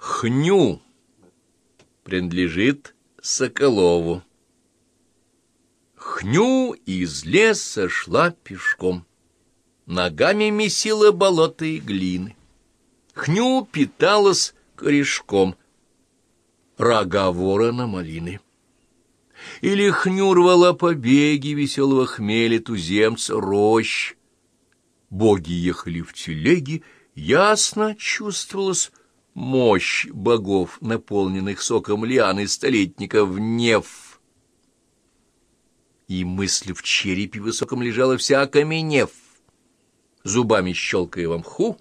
Хню принадлежит Соколову. Хню из леса шла пешком, ногами месила болото и глины. Хню питалась корешком, рога ворона малины. Или хню рвала побеги веселого хмеля туземца рощ. Боги ехали в телеге, ясно чувствовалось мощь богов, наполненных соком лианы столетников неф. И мысль в черепе высоком лежала вся окаменев, зубами щелкая во мху,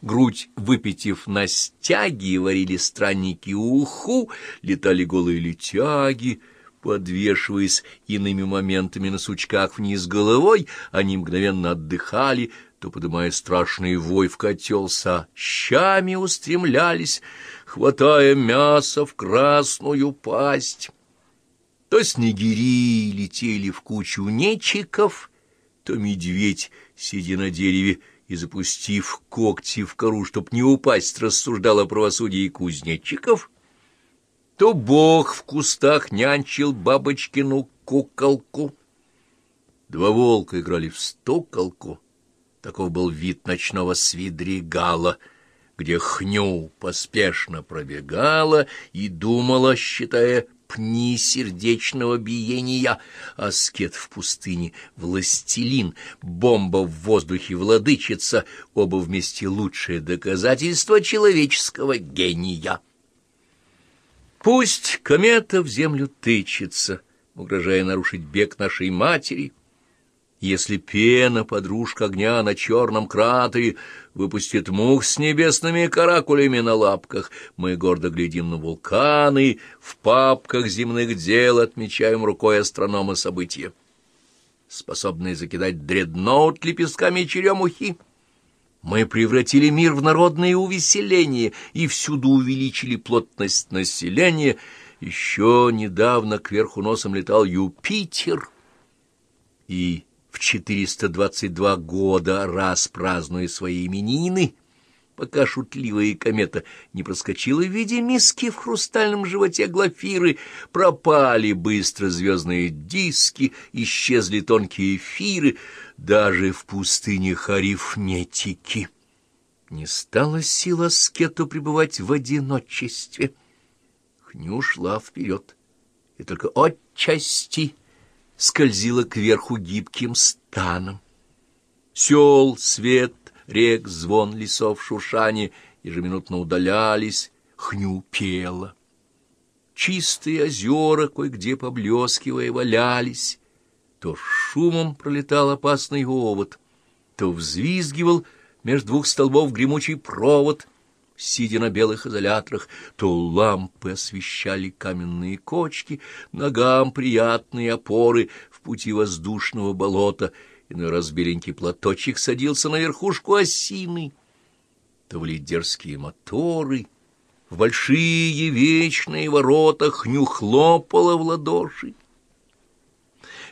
грудь выпитив на стяги, варили странники уху, летали голые летяги, подвешиваясь иными моментами на сучках вниз головой, они мгновенно отдыхали, то, подымая страшный вой в котел, щами устремлялись, хватая мясо в красную пасть. То снегири летели в кучу нечиков, то медведь, сидя на дереве и запустив когти в кору, чтоб не упасть, рассуждал о правосудии кузнечиков, то бог в кустах нянчил бабочкину куколку. Два волка играли в стуколку, Таков был вид ночного свидригала, где хню поспешно пробегала и думала, считая пни сердечного биения, аскет в пустыне, властелин, бомба в воздухе, владычица, оба вместе лучшее доказательство человеческого гения. Пусть комета в землю тычется, угрожая нарушить бег нашей матери — если пена, подружка огня на черном кратере, выпустит мух с небесными каракулями на лапках, мы гордо глядим на вулканы, в папках земных дел отмечаем рукой астронома события. Способные закидать дредноут лепестками черемухи, мы превратили мир в народное увеселение и всюду увеличили плотность населения. Еще недавно кверху носом летал Юпитер, и в 422 года раз празднуя свои именины, пока шутливая комета не проскочила в виде миски в хрустальном животе Глафиры, пропали быстро звездные диски, исчезли тонкие эфиры, даже в пустынях арифметики. Не стало сил аскету пребывать в одиночестве. Хню шла вперед, и только отчасти скользила кверху гибким станом. Сел, свет, рек, звон лесов, шуршание ежеминутно удалялись, хню пела. Чистые озера, кое-где поблескивая, валялись. То шумом пролетал опасный овод, то взвизгивал между двух столбов гремучий провод — сидя на белых изоляторах, то лампы освещали каменные кочки, ногам приятные опоры в пути воздушного болота, иной раз беленький платочек садился на верхушку осины, то в лидерские моторы, в большие вечные ворота хню хлопала в ладоши.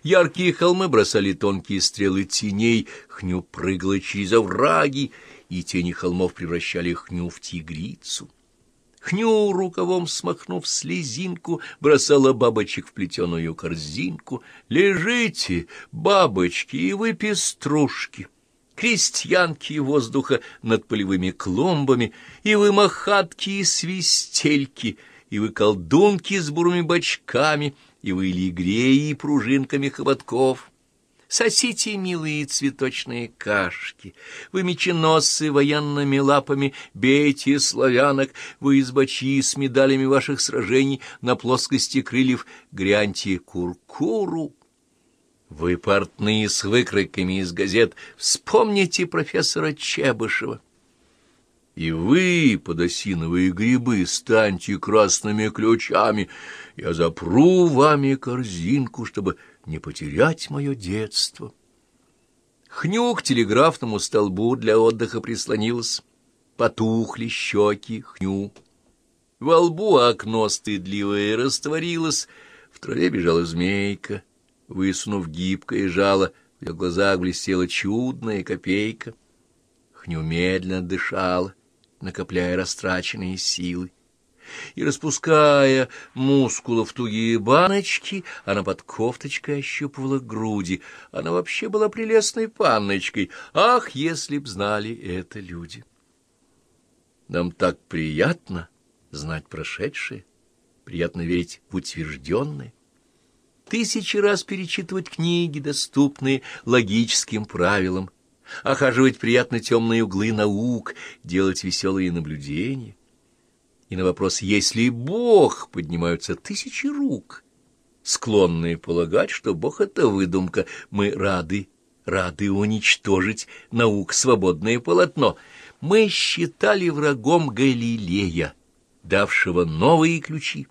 Яркие холмы бросали тонкие стрелы теней, хню прыгала через овраги, и тени холмов превращали Хню в тигрицу. Хню, рукавом смахнув слезинку, бросала бабочек в плетеную корзинку. «Лежите, бабочки, и вы пеструшки!» крестьянки воздуха над полевыми клумбами, и вы махатки и свистельки, и вы колдунки с бурыми бочками, и вы лигреи и пружинками хоботков. Сосите, милые цветочные кашки, вы меченосцы военными лапами, бейте славянок, вы избачи с медалями ваших сражений на плоскости крыльев, гряньте куркуру. Вы портные с выкройками из газет, вспомните профессора Чебышева. И вы, подосиновые грибы, станьте красными ключами, я запру вами корзинку, чтобы не потерять мое детство. Хню к телеграфному столбу для отдыха прислонилась, потухли щеки хню. Во лбу окно стыдливое растворилось, в траве бежала змейка, высунув гибкое жало, в ее глазах блестела чудная копейка. Хню медленно дышала, накопляя растраченные силы. И, распуская мускулы в тугие баночки, она под кофточкой ощупывала груди. Она вообще была прелестной панночкой. Ах, если б знали это люди! Нам так приятно знать прошедшее, приятно верить в утвержденное тысячи раз перечитывать книги, доступные логическим правилам, охаживать приятно темные углы наук, делать веселые наблюдения. И на вопрос «Есть ли Бог?» поднимаются тысячи рук, склонные полагать, что Бог — это выдумка. Мы рады, рады уничтожить наук свободное полотно. Мы считали врагом Галилея, давшего новые ключи,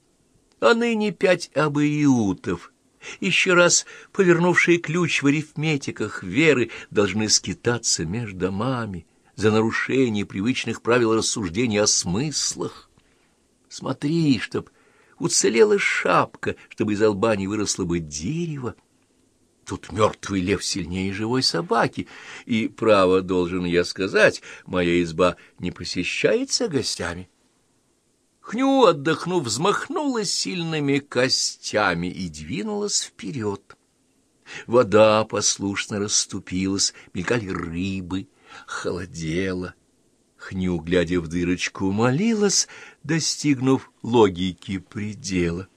а ныне пять абориутов — еще раз повернувшие ключ в арифметиках веры должны скитаться между домами за нарушение привычных правил рассуждения о смыслах. Смотри, чтоб уцелела шапка, чтобы из лба не выросло бы дерево. Тут мертвый лев сильнее живой собаки, и, право, должен я сказать, моя изба не посещается гостями. Хню, отдохнув, взмахнула сильными костями и двинулась вперед. Вода послушно расступилась, мелькали рыбы, холодела. Хню, глядя в дырочку, молилась, достигнув логики предела.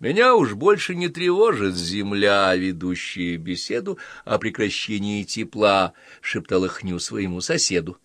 Меня уж больше не тревожит земля, ведущая беседу о прекращении тепла, — шептала Хню своему соседу.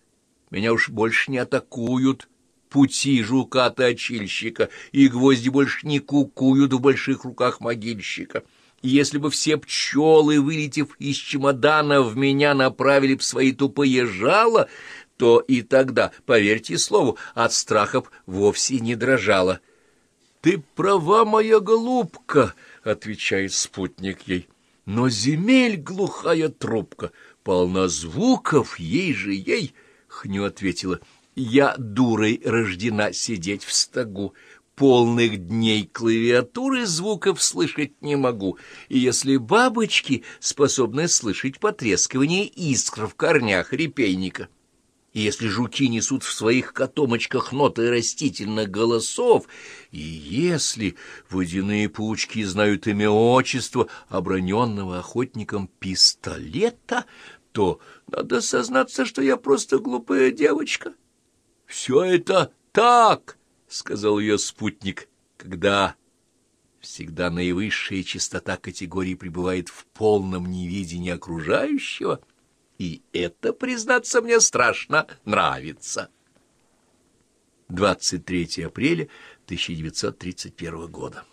Меня уж больше не атакуют пути жука-точильщика, и гвозди больше не кукуют в больших руках могильщика. И если бы все пчелы, вылетев из чемодана, в меня направили б свои тупые жало, то и тогда, поверьте слову, от страхов вовсе не дрожала. — Ты права, моя голубка, — отвечает спутник ей, — но земель глухая трубка, полна звуков, ей же ей, — Хню ответила, — я дурой рождена сидеть в стогу, полных дней клавиатуры звуков слышать не могу, и если бабочки способны слышать потрескивание искр в корнях репейника, и если жуки несут в своих котомочках ноты растительных голосов, и если водяные паучки знают имя отчества оброненного охотником пистолета, то надо сознаться, что я просто глупая девочка». «Все это так!» — сказал ее спутник, когда всегда наивысшая чистота категории пребывает в полном невидении окружающего, и это, признаться мне, страшно нравится. 23 апреля 1931 года.